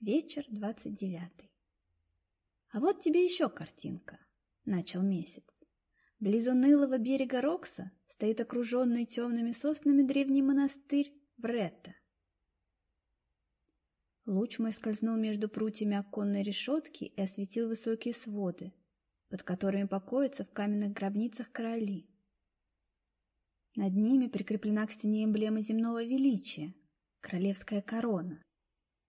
Вечер двадцать девятый. А вот тебе еще картинка, начал месяц. Близ унылого берега Рокса стоит окруженный темными соснами древний монастырь Вретта. Луч мой скользнул между прутьями оконной решетки и осветил высокие своды, под которыми покоятся в каменных гробницах короли. Над ними прикреплена к стене эмблема земного величия — королевская корона.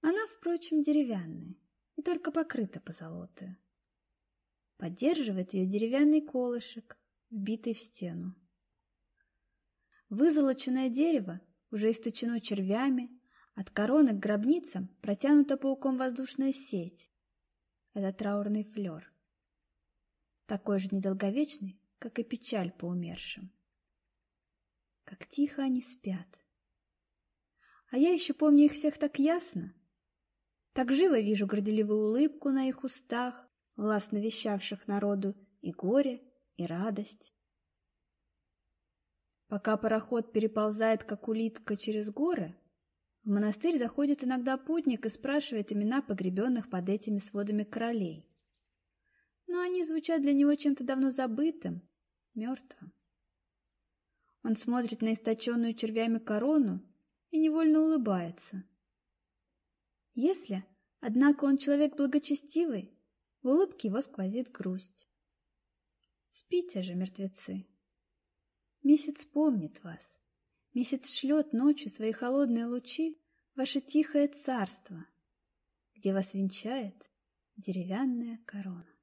Она, впрочем, деревянная и только покрыта позолотою. Поддерживает ее деревянный колышек, вбитый в стену. Вызолоченное дерево уже источено червями, от короны к гробницам протянута пауком воздушная сеть. Это траурный флер. Такой же недолговечный, как и печаль по умершим. Как тихо они спят. А я еще помню их всех так ясно. Так живо вижу горделивую улыбку на их устах, властно вещавших народу и горе, и радость. Пока пароход переползает, как улитка, через горы, в монастырь заходит иногда путник и спрашивает имена погребенных под этими сводами королей. Но они звучат для него чем-то давно забытым, мертвым. Он смотрит на источенную червями корону и невольно улыбается. Если, однако, он человек благочестивый, в улыбке его сквозит грусть. Спите же, мертвецы. Месяц помнит вас. Месяц шлет ночью свои холодные лучи в ваше тихое царство, где вас венчает деревянная корона.